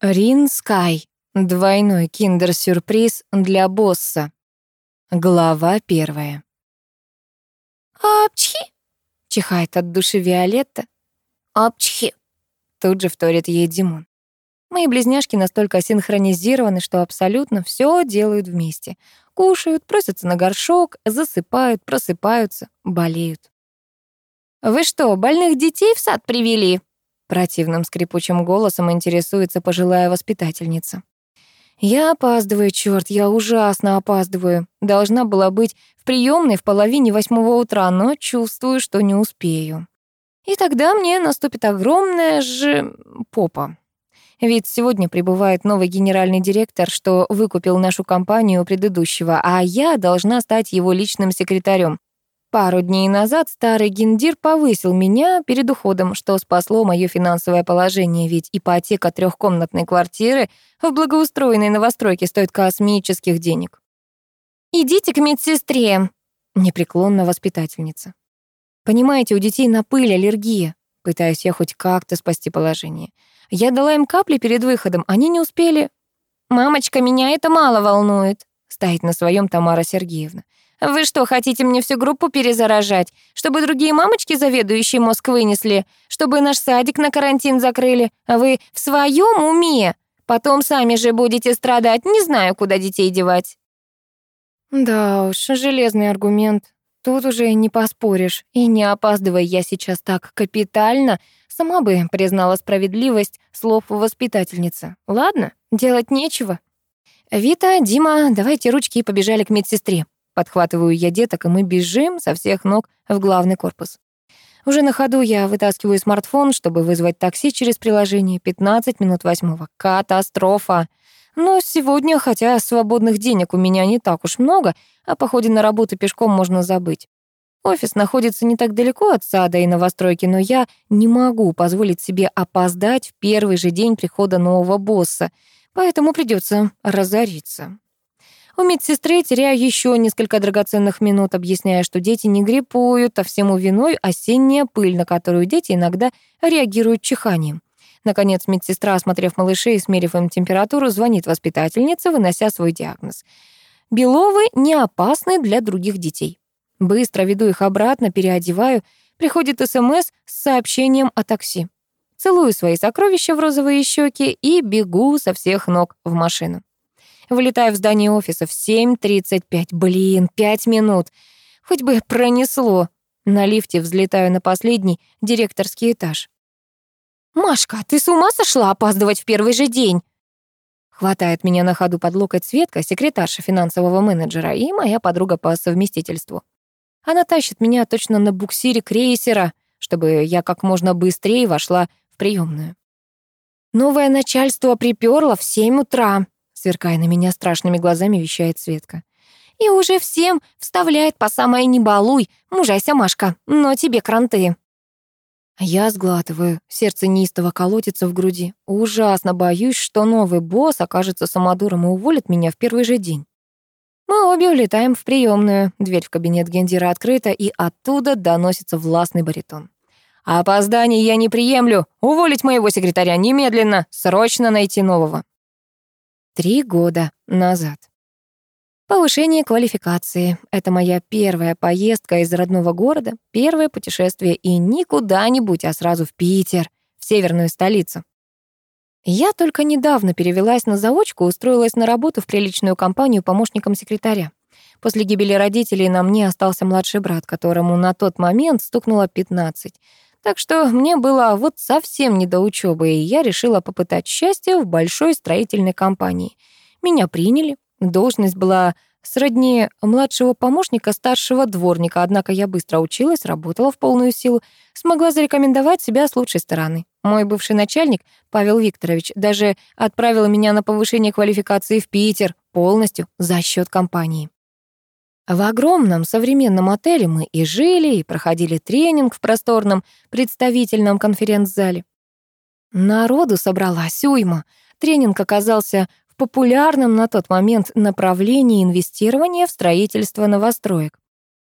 Рин Скай. Двойной киндер-сюрприз для босса. Глава первая. «Апчхи!» — чихает от души Виолетта. «Апчхи!» — тут же вторит ей Димон. Мои близняшки настолько синхронизированы, что абсолютно все делают вместе. Кушают, просятся на горшок, засыпают, просыпаются, болеют. «Вы что, больных детей в сад привели?» Противным скрипучим голосом интересуется пожилая воспитательница. Я опаздываю, черт, я ужасно опаздываю. Должна была быть в приемной в половине восьмого утра, но чувствую, что не успею. И тогда мне наступит огромная же попа. Ведь сегодня прибывает новый генеральный директор, что выкупил нашу компанию предыдущего, а я должна стать его личным секретарем. Пару дней назад старый гендир повысил меня перед уходом, что спасло мое финансовое положение, ведь ипотека трехкомнатной квартиры в благоустроенной новостройке стоит космических денег. «Идите к медсестре», — непреклонно воспитательница. Понимаете, у детей на пыль аллергия. Пытаюсь я хоть как-то спасти положение. Я дала им капли перед выходом, они не успели. «Мамочка, меня это мало волнует», — стоит на своем Тамара Сергеевна. Вы что, хотите мне всю группу перезаражать? Чтобы другие мамочки заведующие мозг вынесли? Чтобы наш садик на карантин закрыли? А вы в своем уме? Потом сами же будете страдать, не знаю, куда детей девать». Да уж, железный аргумент. Тут уже не поспоришь. И не опаздывая я сейчас так капитально, сама бы признала справедливость слов воспитательницы. Ладно, делать нечего. «Вита, Дима, давайте ручки и побежали к медсестре», Подхватываю я деток, и мы бежим со всех ног в главный корпус. Уже на ходу я вытаскиваю смартфон, чтобы вызвать такси через приложение. 15 минут восьмого. Катастрофа. Но сегодня, хотя свободных денег у меня не так уж много, о походе на работу пешком можно забыть. Офис находится не так далеко от сада и новостройки, но я не могу позволить себе опоздать в первый же день прихода нового босса, поэтому придется разориться. У медсестры теряю еще несколько драгоценных минут, объясняя, что дети не гриппуют, а всему виной осенняя пыль, на которую дети иногда реагируют чиханием. Наконец, медсестра, осмотрев малышей и смерив им температуру, звонит воспитательнице, вынося свой диагноз. Беловы не опасны для других детей. Быстро веду их обратно, переодеваю. Приходит СМС с сообщением о такси. Целую свои сокровища в розовые щеки и бегу со всех ног в машину. Вылетаю в здание офиса в 7.35. Блин, пять минут. Хоть бы пронесло. На лифте взлетаю на последний директорский этаж. «Машка, ты с ума сошла опаздывать в первый же день?» Хватает меня на ходу под локоть Светка, секретарша финансового менеджера и моя подруга по совместительству. Она тащит меня точно на буксире крейсера, чтобы я как можно быстрее вошла в приемную. Новое начальство приперло в семь утра сверкая на меня страшными глазами, вещает Светка. И уже всем вставляет по самое не балуй, мужайся, Машка, но тебе кранты. Я сглатываю, сердце неистово колотится в груди. Ужасно боюсь, что новый босс окажется самодуром и уволит меня в первый же день. Мы обе улетаем в приемную. Дверь в кабинет Гендира открыта, и оттуда доносится властный баритон. «Опоздание я не приемлю! Уволить моего секретаря немедленно! Срочно найти нового!» Три года назад. Повышение квалификации. Это моя первая поездка из родного города, первое путешествие и не куда-нибудь, а сразу в Питер, в северную столицу. Я только недавно перевелась на заочку, устроилась на работу в приличную компанию помощником секретаря. После гибели родителей на мне остался младший брат, которому на тот момент стукнуло 15. Так что мне было вот совсем не до учебы, и я решила попытать счастье в большой строительной компании. Меня приняли, должность была сродни младшего помощника старшего дворника, однако я быстро училась, работала в полную силу, смогла зарекомендовать себя с лучшей стороны. Мой бывший начальник, Павел Викторович, даже отправил меня на повышение квалификации в Питер полностью за счет компании. В огромном современном отеле мы и жили, и проходили тренинг в просторном представительном конференц-зале. Народу собралась уйма. Тренинг оказался в популярном на тот момент направлении инвестирования в строительство новостроек.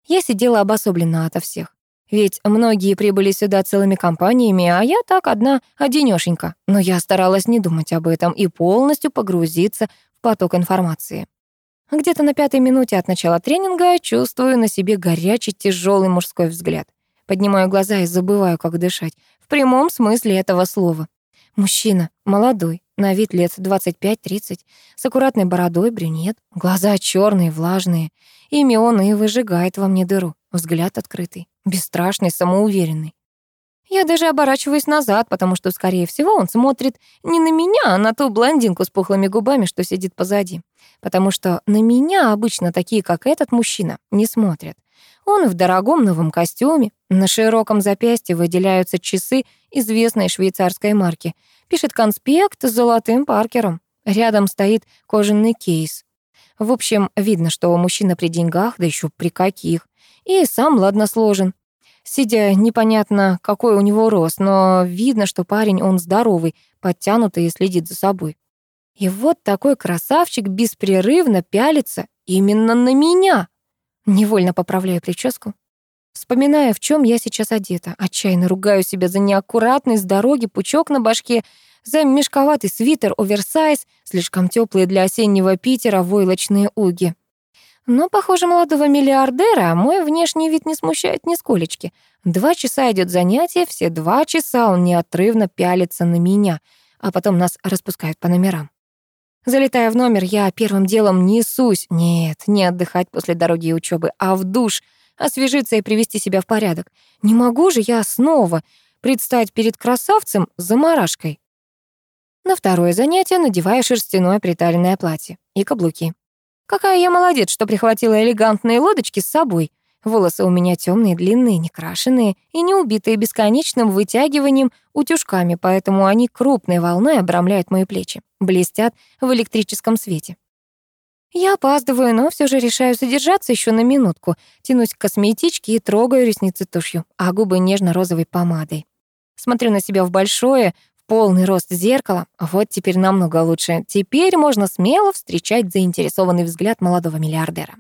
Я сидела обособленно ото всех. Ведь многие прибыли сюда целыми компаниями, а я так одна, одинёшенька. Но я старалась не думать об этом и полностью погрузиться в поток информации. Где-то на пятой минуте от начала тренинга чувствую на себе горячий, тяжелый мужской взгляд. Поднимаю глаза и забываю, как дышать. В прямом смысле этого слова. Мужчина, молодой, на вид лет 25-30, с аккуратной бородой, брюнет, глаза черные, влажные. Ими он и выжигает во мне дыру. Взгляд открытый, бесстрашный, самоуверенный. Я даже оборачиваюсь назад, потому что, скорее всего, он смотрит не на меня, а на ту блондинку с пухлыми губами, что сидит позади. Потому что на меня обычно такие, как этот мужчина, не смотрят. Он в дорогом новом костюме, на широком запястье выделяются часы известной швейцарской марки. Пишет конспект с золотым паркером. Рядом стоит кожаный кейс. В общем, видно, что мужчина при деньгах, да еще при каких. И сам ладно сложен. Сидя, непонятно, какой у него рост, но видно, что парень, он здоровый, подтянутый и следит за собой. И вот такой красавчик беспрерывно пялится именно на меня. Невольно поправляю прическу. Вспоминая, в чем я сейчас одета, отчаянно ругаю себя за неаккуратность дороги, пучок на башке, за мешковатый свитер, оверсайз, слишком теплые для осеннего Питера войлочные уги. Но, похоже, молодого миллиардера мой внешний вид не смущает нисколечки. Два часа идет занятие, все два часа он неотрывно пялится на меня, а потом нас распускают по номерам. Залетая в номер, я первым делом несусь. Нет, не отдыхать после дороги и учебы, а в душ, освежиться и привести себя в порядок. Не могу же я снова предстать перед красавцем заморашкой. На второе занятие надеваю шерстяное приталенное платье и каблуки. Какая я молодец, что прихватила элегантные лодочки с собой. Волосы у меня темные, длинные, некрашенные и не убитые бесконечным вытягиванием утюжками, поэтому они крупной волной обрамляют мои плечи, блестят в электрическом свете. Я опаздываю, но все же решаю задержаться еще на минутку, тянусь к косметичке и трогаю ресницы тушью, а губы нежно-розовой помадой. Смотрю на себя в большое, полный рост зеркала. Вот теперь намного лучше. Теперь можно смело встречать заинтересованный взгляд молодого миллиардера.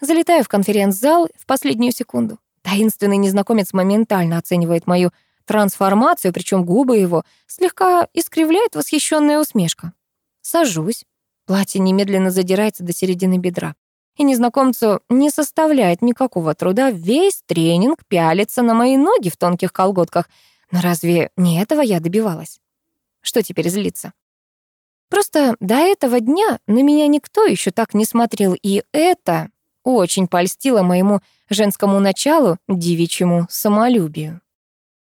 Залетаю в конференц-зал в последнюю секунду. Таинственный незнакомец моментально оценивает мою трансформацию, причем губы его слегка искривляет восхищенная усмешка. Сажусь. Платье немедленно задирается до середины бедра. И незнакомцу не составляет никакого труда весь тренинг пялиться на мои ноги в тонких колготках — но разве не этого я добивалась? Что теперь злиться? Просто до этого дня на меня никто еще так не смотрел, и это очень польстило моему женскому началу, девичьему самолюбию.